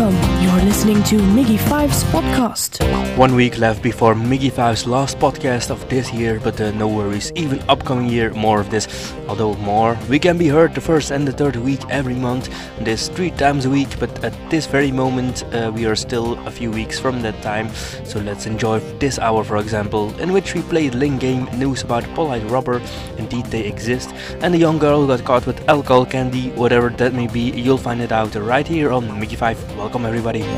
Welcome. Listening to Miggy Five's podcast. One week left before Miggy Five's last podcast of this year, but uh, no worries. Even upcoming year, more of this. Although more, we can be heard the first and the third week every month. This three times a week, but at this very moment, uh, we are still a few weeks from that time. So let's enjoy this hour, for example, in which we played Link Game news about polite rubber. Indeed, they exist, and a young girl got caught with alcohol candy, whatever that may be. You'll find it out right here on Miggy Five. Welcome, everybody.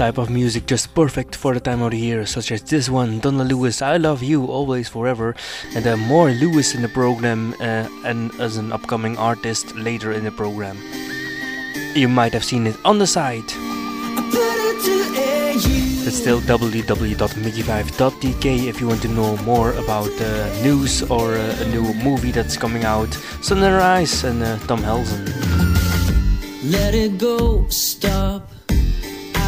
type of music just perfect for the time of the year, such as this one, Donna Lewis, I Love You, Always Forever, and uh, more Lewis in the program uh, and as an upcoming artist later in the program. You might have seen it on the site. It's still www.mickey5.dk if you want to know more about uh, news or uh, a new movie that's coming out. Sunrise and uh, Tom Helsen. Let it go, stop.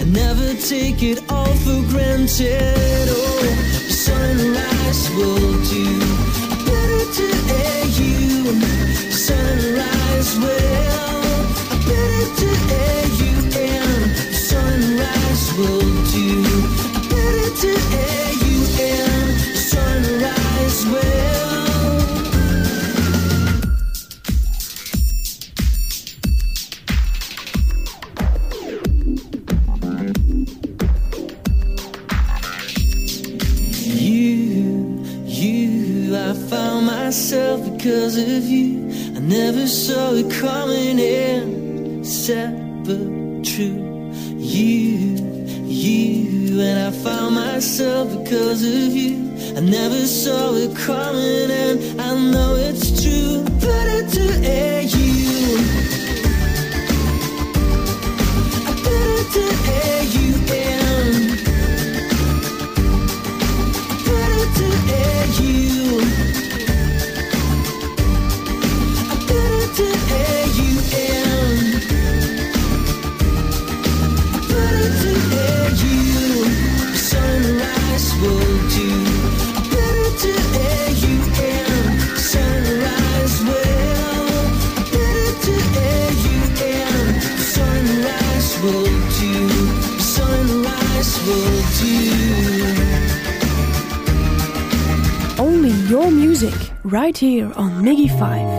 and never take it all for granted. Oh, the sunrise will do better to you. Sunrise will. five.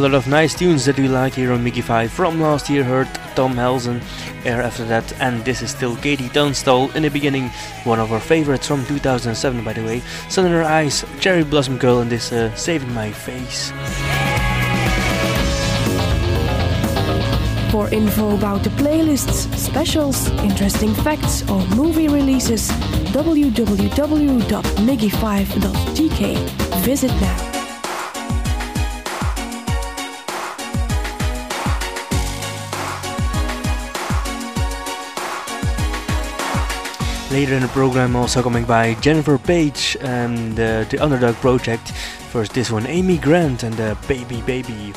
lot of nice tunes that we like here on Miggy 5 from last year heard Tom Helsen air after that and this is still KT Tunstall in the beginning. One of our favorites from 2007 by the way. Sun in Her Eyes, Cherry Blossom Girl and this uh, Saving My Face. For info about the playlists, specials, interesting facts or movie releases www.miggy5.tk Visit now. Later in the program, also coming by Jennifer Page and uh, the Underdog Project. First, this one Amy Grant and the Baby Baby.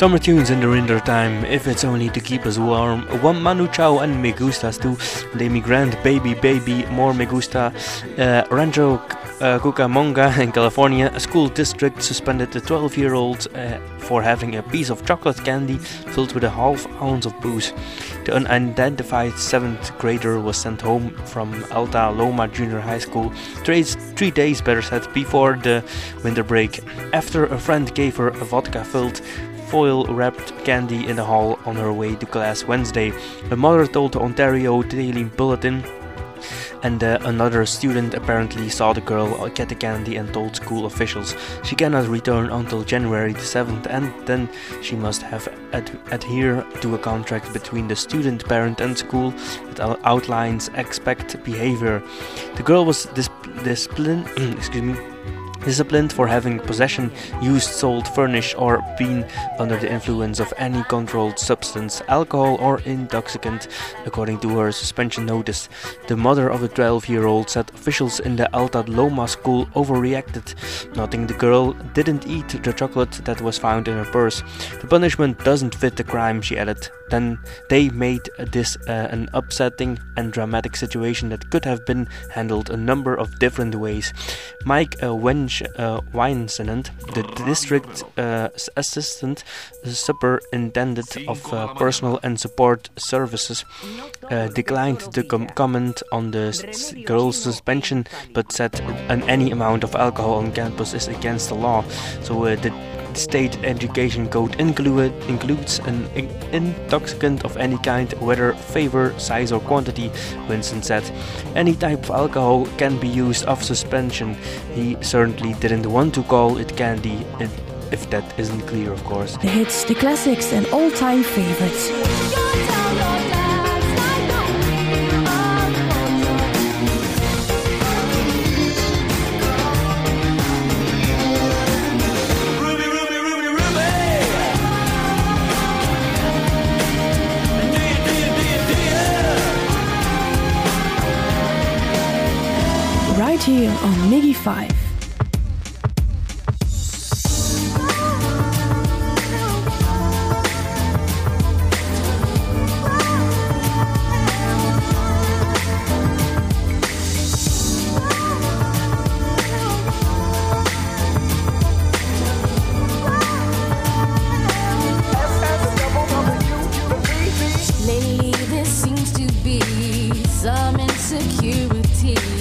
Summer tunes in the winter time, if it's only to keep us warm. One Manu Chao and Me Gustas Tú. The Immigrant Baby Baby, More Me Gusta. Uh, Rancho uh, Cucamonga in California, a school district suspended a 12 year old uh, for having a piece of chocolate candy filled with a half ounce of booze. The unidentified seventh grader was sent home from Alta Loma Junior High School three, three days, better said, before the winter break. After a friend gave her a vodka filled foil wrapped candy in the hall on her way to class Wednesday. Her mother told the Ontario Daily Bulletin. And uh, another student apparently saw the girl get the candy and told school officials she cannot return until January the 7th, and then she must have ad- adhere to a contract between the student, parent, and school that out- outlines expect behavior. The girl was dis- disciplined. excuse me disciplined for having possession, used, sold, furnished, or been under the influence of any controlled substance, alcohol, or intoxicant, according to her suspension notice. The mother of the 12 year old said officials in the Alta Loma school overreacted, noting the girl didn't eat the chocolate that was found in her purse. The punishment doesn't fit the crime, she added. Then they made this uh, an upsetting and dramatic situation that could have been handled a number of different ways. Mike uh, Wench uh, Weinsenent, the district uh, assistant superintendent of uh, personal and support services, declined to com- comment on the girl's suspension, but said an any amount of alcohol on campus is against the law. So the state education code include, includes an in- intoxicant of any kind, whether flavor, size, or quantity. Winston said, "Any type of alcohol can be used off suspension." He certainly didn't want to call it candy. If if that isn't clear, of course. The hits, the classics, and all time favorites. You? Right here on Miggy 5. Lately, there seems to be some insecurities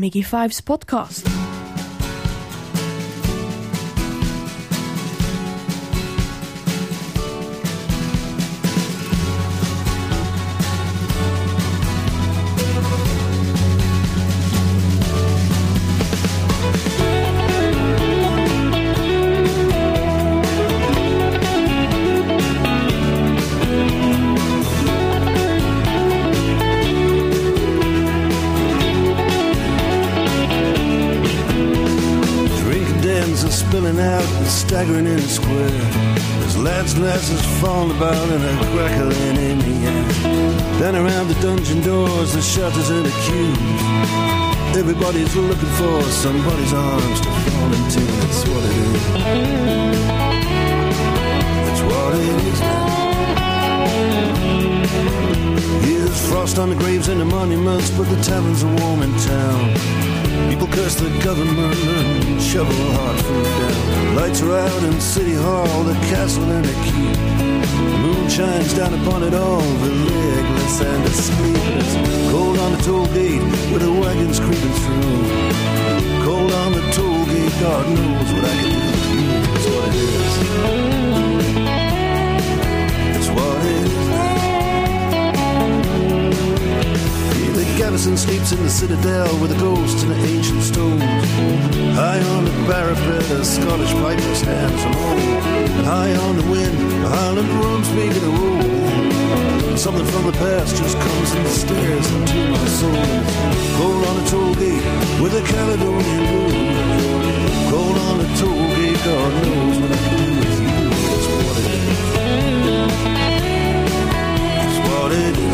Miggy Five's podcast. About and a crackling in the air. Then around the dungeon doors, the shutters and the queues. Everybody's looking for somebody's arms to fall into. That's what it is. That's what it is now. Here's frost on the graves and the monuments, but the taverns are warm in town. People curse the government and shovel hard food down. Lights are out in City Hall, the castle and the keep. Shines down upon it all, the legless and the sleepless. Cold on the toll gate with the wagons creeping through. Cold on the toll gate, God knows what I can do. That's what it is. Garrison in the citadel with the ghosts and the ancient stones. High on the parapet, a Scottish piper stands alone. High on the wind, the Highland drums making a roll. Something from the past just comes and stares into my soul. Cold on the toll gate with a Caledonian blues. Cold on the toll gate, God knows what I can do with you. That's what it is. That's what it is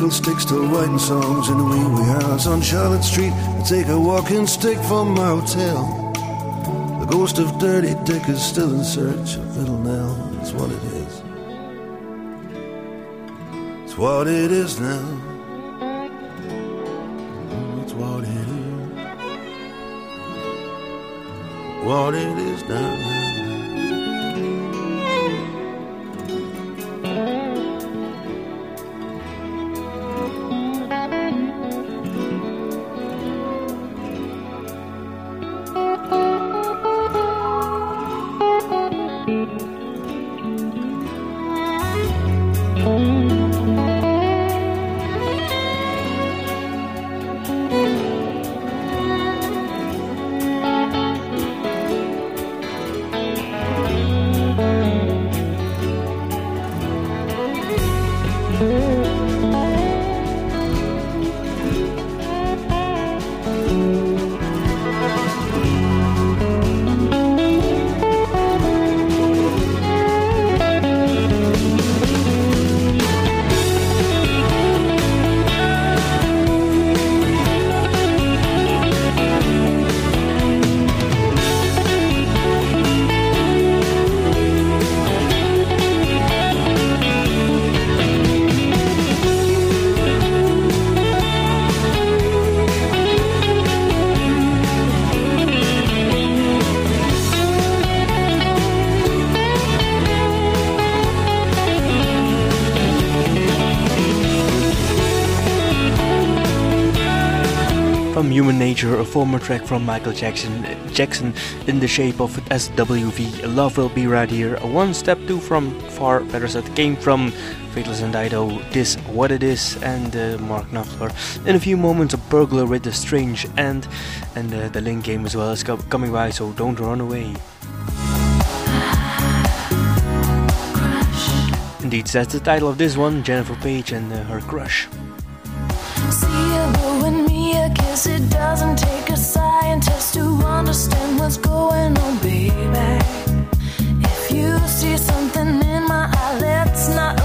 with a candlestick still writing songs in a wee wee house on Charlotte Street. I take a walking stick from my hotel. The ghost of Dirty Dick is still in search of Little Nell. That's what it is. It's what it is now. It's what it is. What it is now. feature a former track from Michael Jackson, Jackson in the shape of SWV, Love Will Be Right Here, One Step Two from Far Parasite came from Faithless and Dido, This What It Is, and uh, Mark Knopfler. In a few moments, a burglar with a strange end, and uh, the Link game as well is co- coming by, so don't run away. Indeed, that's the title of this one Jennifer Page and uh, her crush. It doesn't take a scientist to understand what's going on, baby. If you see something in my not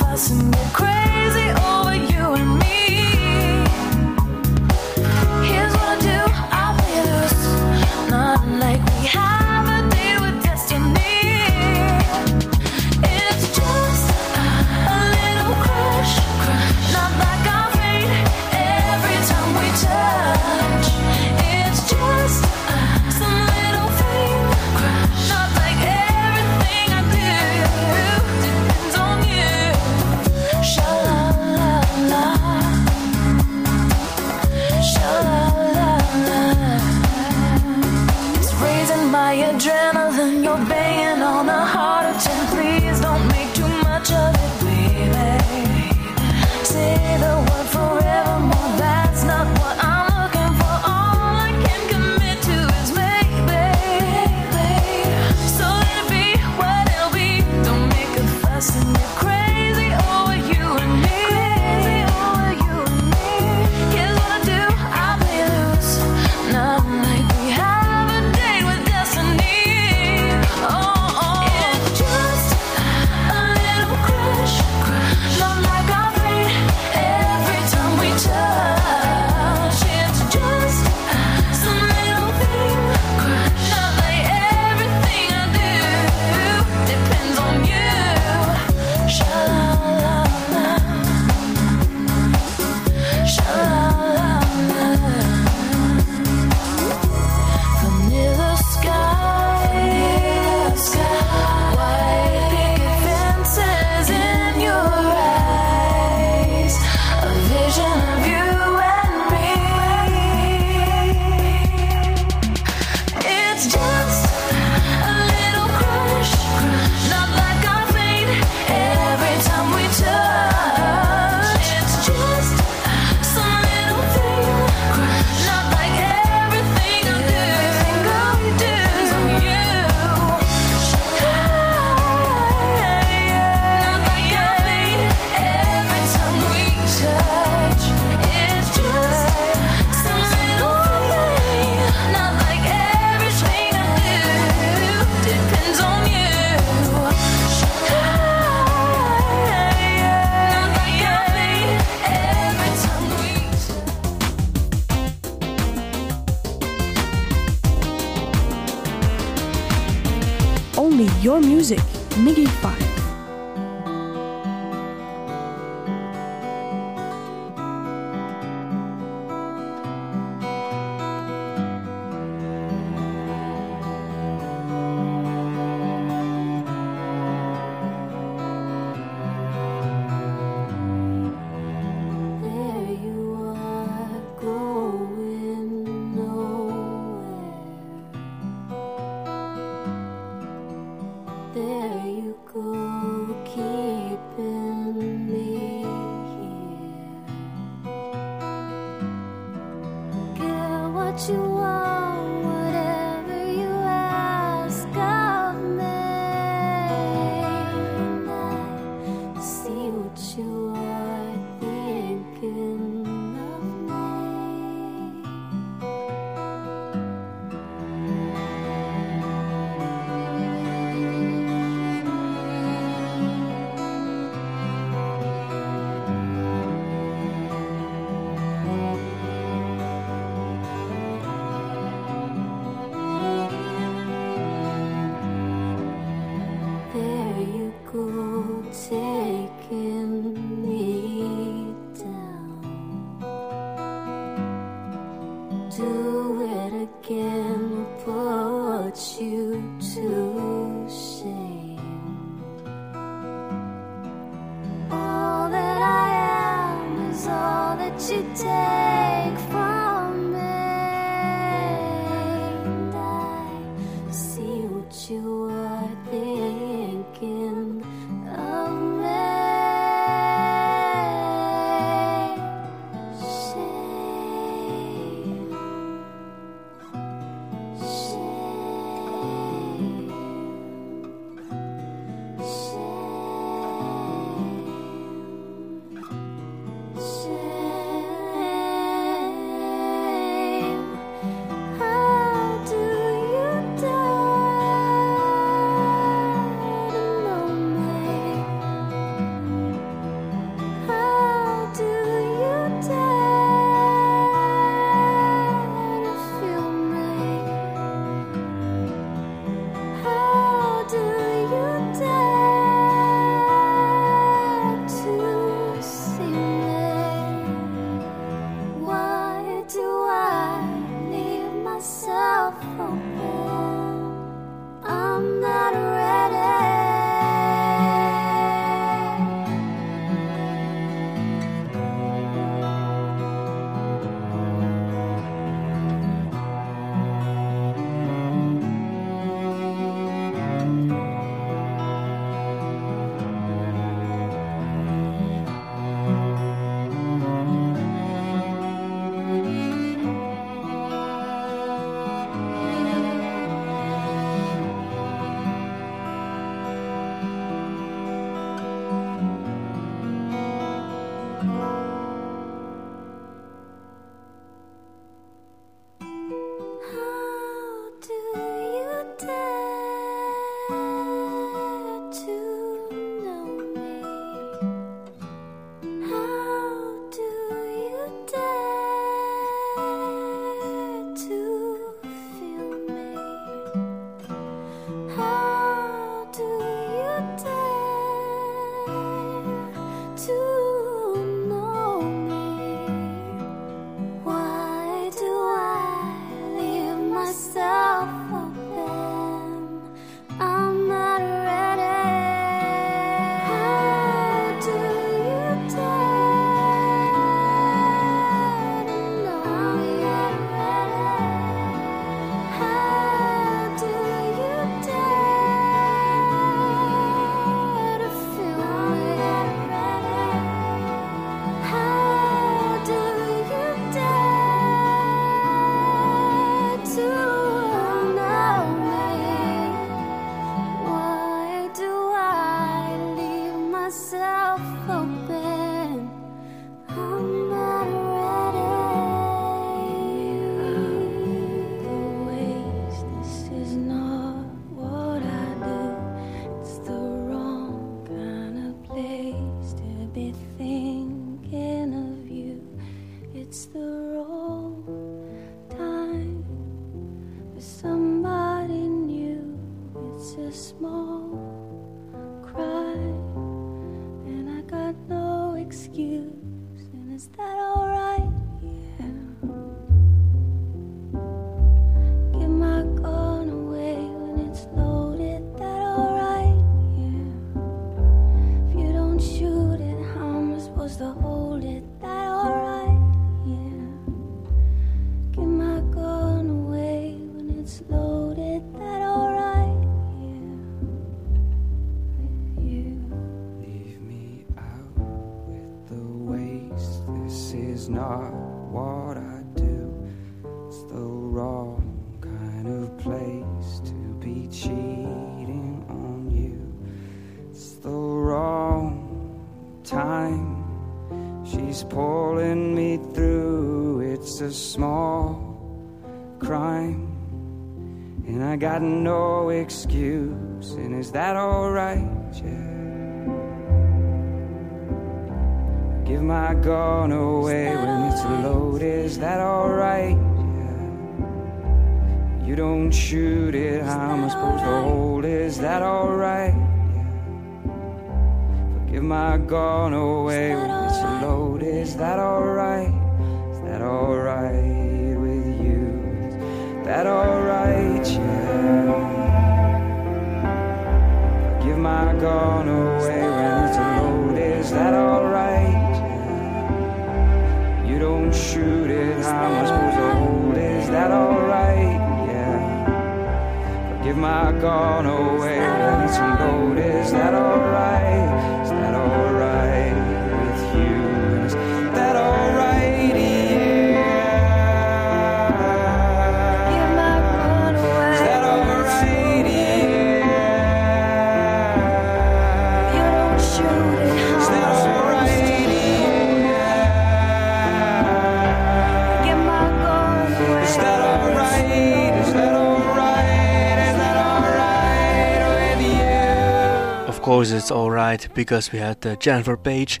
it's alright because we had uh, Jennifer Page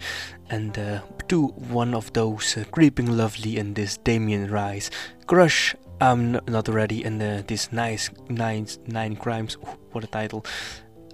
and uh, two one of those uh, creeping lovely in this Damien Rice crush. I'm not ready and uh, this nice nine nine crimes. Ooh, what a title!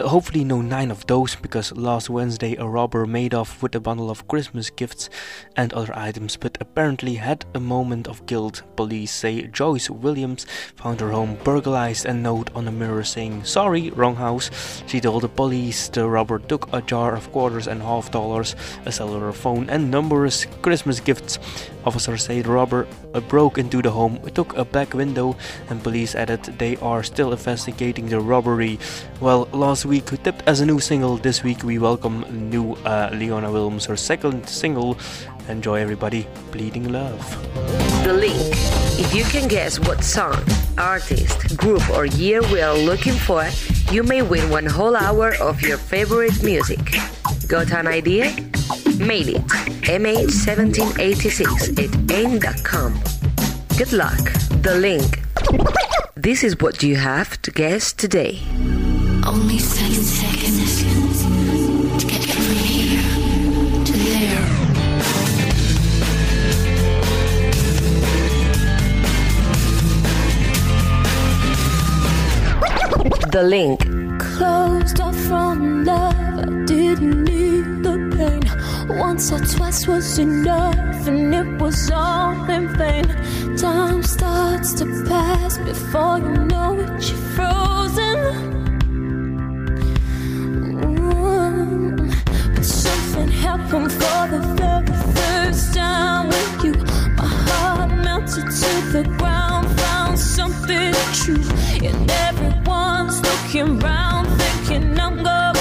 Hopefully, no nine of those because last Wednesday a robber made off with a bundle of Christmas gifts and other items, but apparently had a moment of guilt. Police say Joyce Williams found her home burglarized and note on a mirror saying, Sorry, wrong house. She told the police the robber took a jar of quarters and half dollars, a cellular phone, and numerous Christmas gifts. Officers say the robber uh, broke into the home, took a back window, and police added they are still investigating the robbery. Well, last week, tipped as a new single, this week we welcome new uh, Leona Williams, her second single. Enjoy everybody, Bleeding Love. The link. If you can guess what song, artist, group, or year we are looking for, you may win one whole hour of your favorite music. Got an idea? Mail it mh1786 at aim.com. Good luck. The link. This is what you have to guess today. Only seven seconds to get from here to there. The link. Closed off from love, I didn't need the pain. Once or twice was enough, and it was all in vain. Time starts to pass before you know it, you're frozen. But something happened for the very first time with you. My heart melted to the ground, found something true, and everyone's looking round, thinking I'm going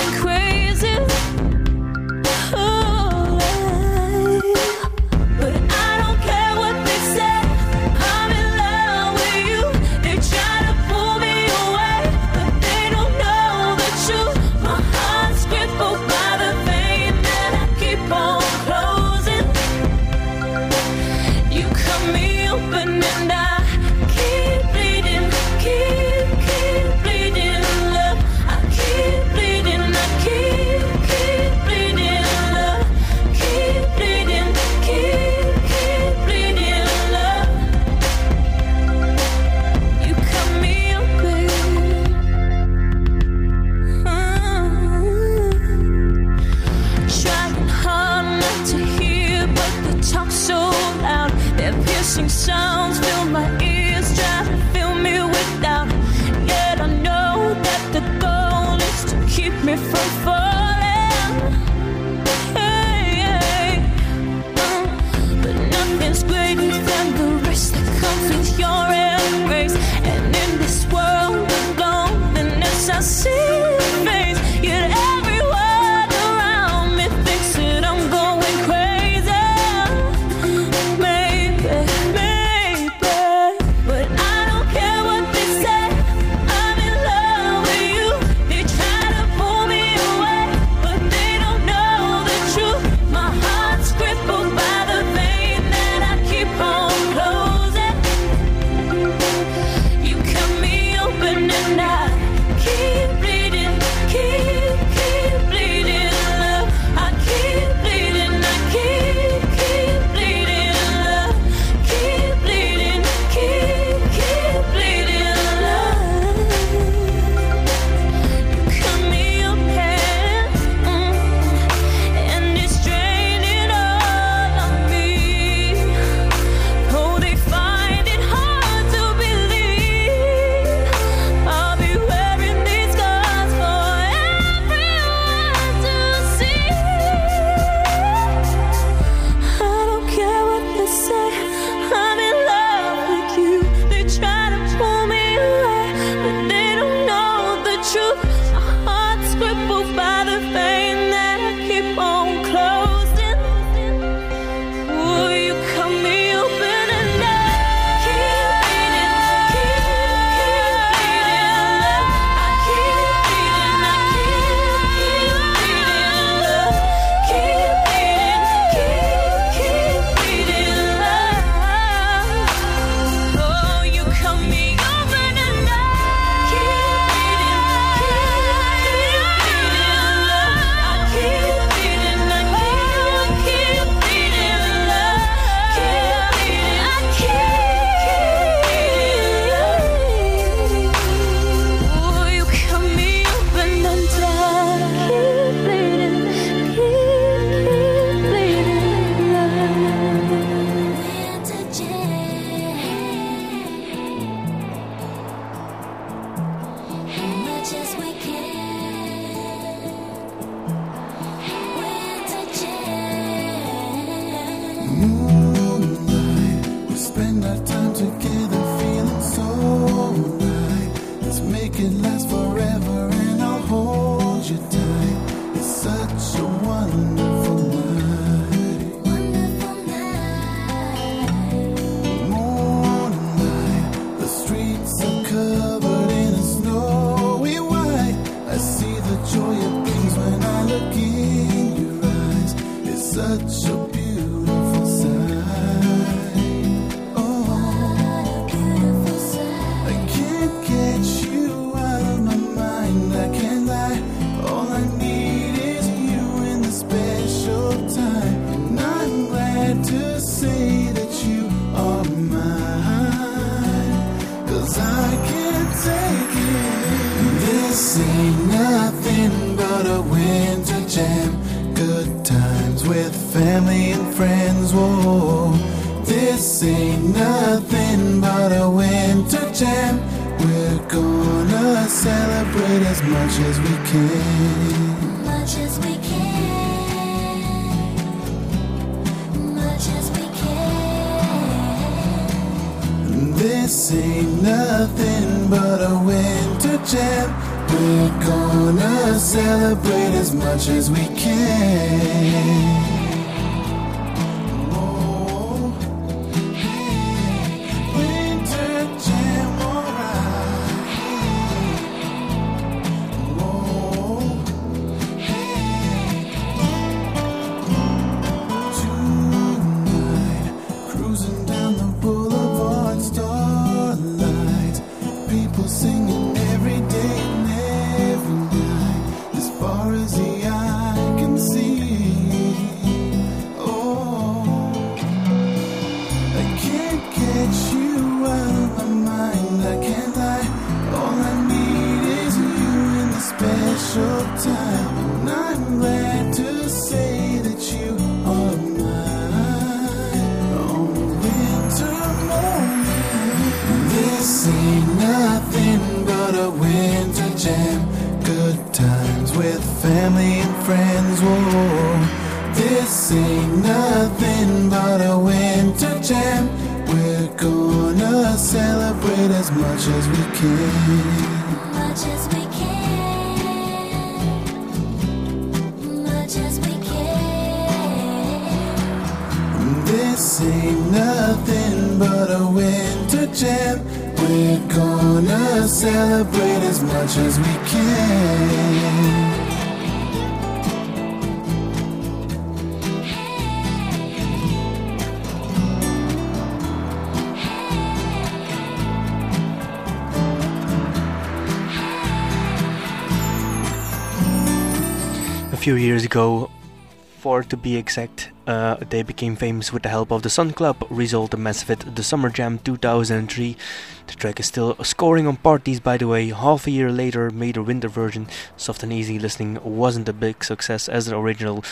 to be exact, uh, they became famous with the help of the Sun Club, result hit, the Summer Jam 2003. The track is still scoring on parties, by the way. Half a year later, made a winter version. Soft and easy listening wasn't a big success as the original,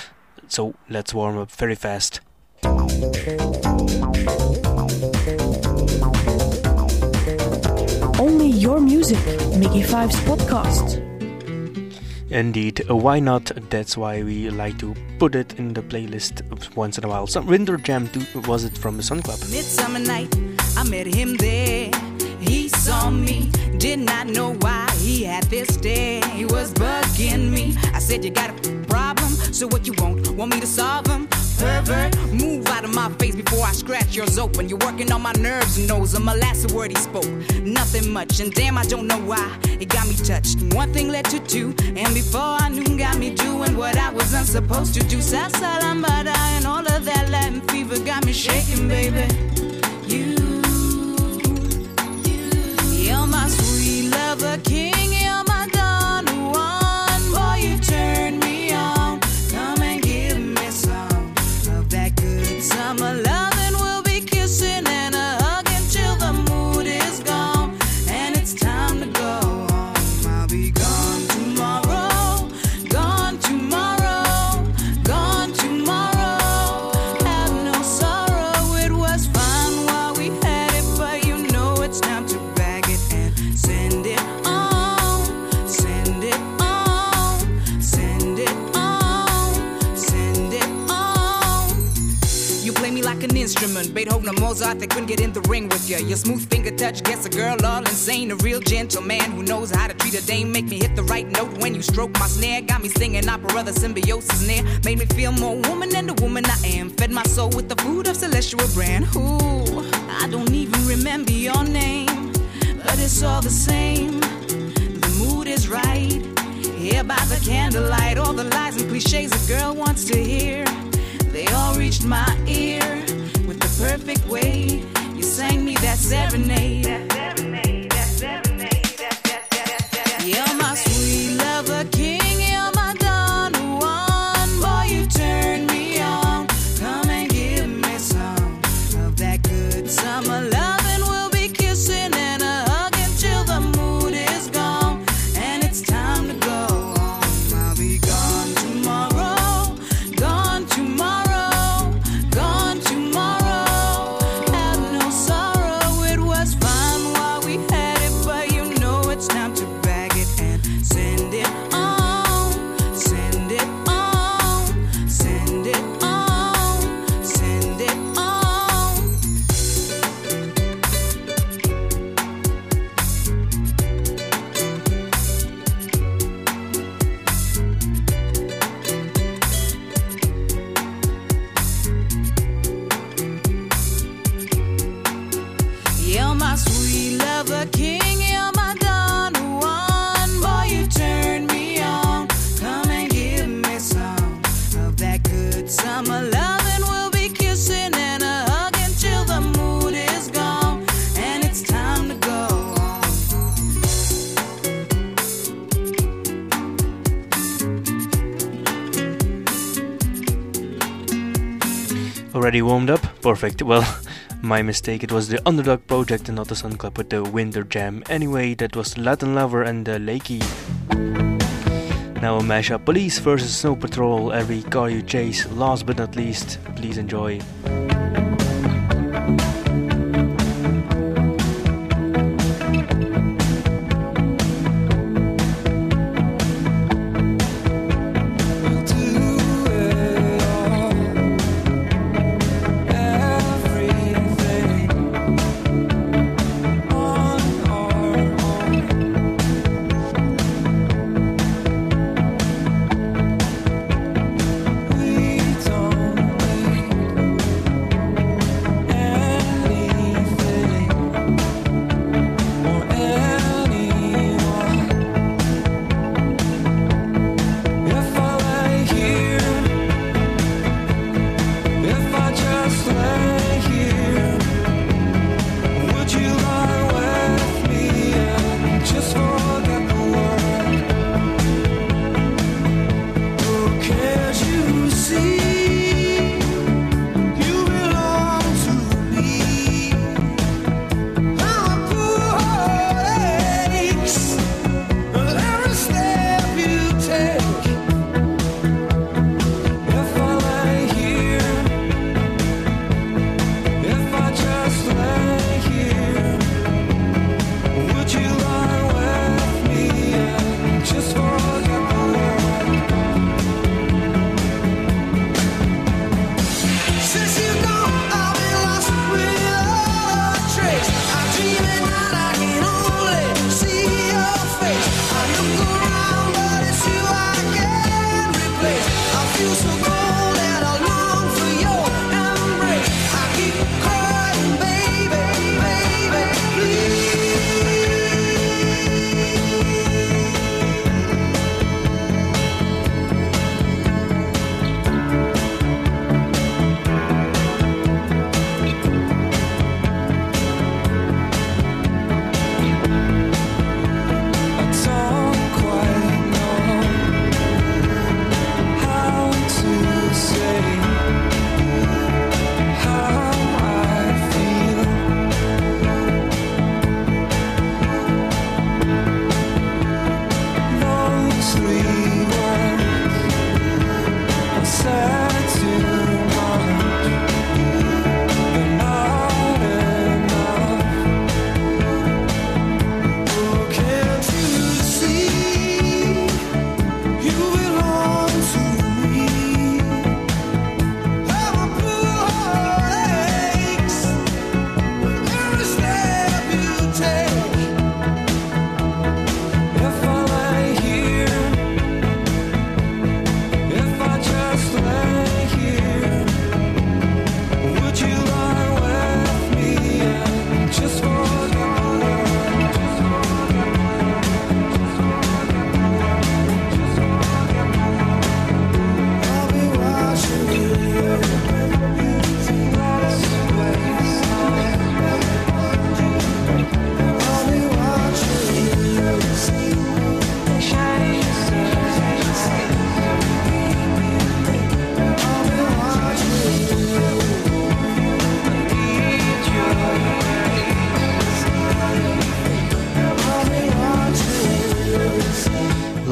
so let's warm up very fast. Only your music, Miggy 5's podcast. Indeed, why not? That's why we like to put it in the playlist once in a while. Some Winter Jam 2 was it from the Sun Club? Midsummer night, I met him there. He saw me, did not know why he had this stare. He was bugging me. I said, You got a problem? So what you want? Want me to solve them? Pervert, move out of my face before I scratch yours open. You're working on my nerves, knows I'm a last word he spoke. Nothing much, and damn, I don't know why. It got me touched. One thing led to two, and before I knew, got me doing what I wasn't supposed to do. Salsa, lambada, and all of that Latin fever got me shaking, baby. You, you're my sweet lover, king. Mozart, they couldn't get in the ring with you. Your smooth finger touch gets a girl all insane. A real gentleman who knows how to treat a dame. Make me hit the right note when you stroke my snare. Got me singing opera, the symbiosis near. Made me feel more woman than the woman I am. Fed my soul with the food of celestial brand. Ooh, I don't even remember your name, but it's all the same. The mood is right. Here by the candlelight, all the lies and cliches a girl wants to hear. They all reached my ear perfect way you sang me that serenade. Already warmed up? Perfect. Well, my mistake. It was the Underdog Project and not the Sun Club with the Winter Jam. Anyway, that was Latin Lover and uh, Lakey. Now a mashup Police versus Snow Patrol. Every car you chase. Last but not least, please enjoy.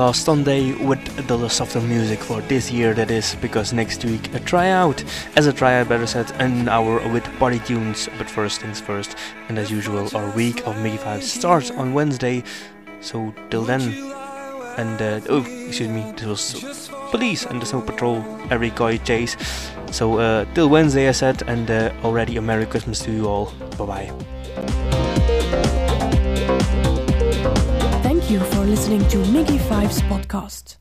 Last Sunday with the softer music for this year, that is, because next week a tryout, as a tryout better said, an hour with party tunes. But first things first, and as usual, our week of Miggy 5 starts on Wednesday, so till then, and uh, oh, excuse me, this was police and the snow patrol, Eric Guy Chase. So uh, till Wednesday, I said, and uh, already a Merry Christmas to you all. Bye bye. Listening to Miggy Five's podcast.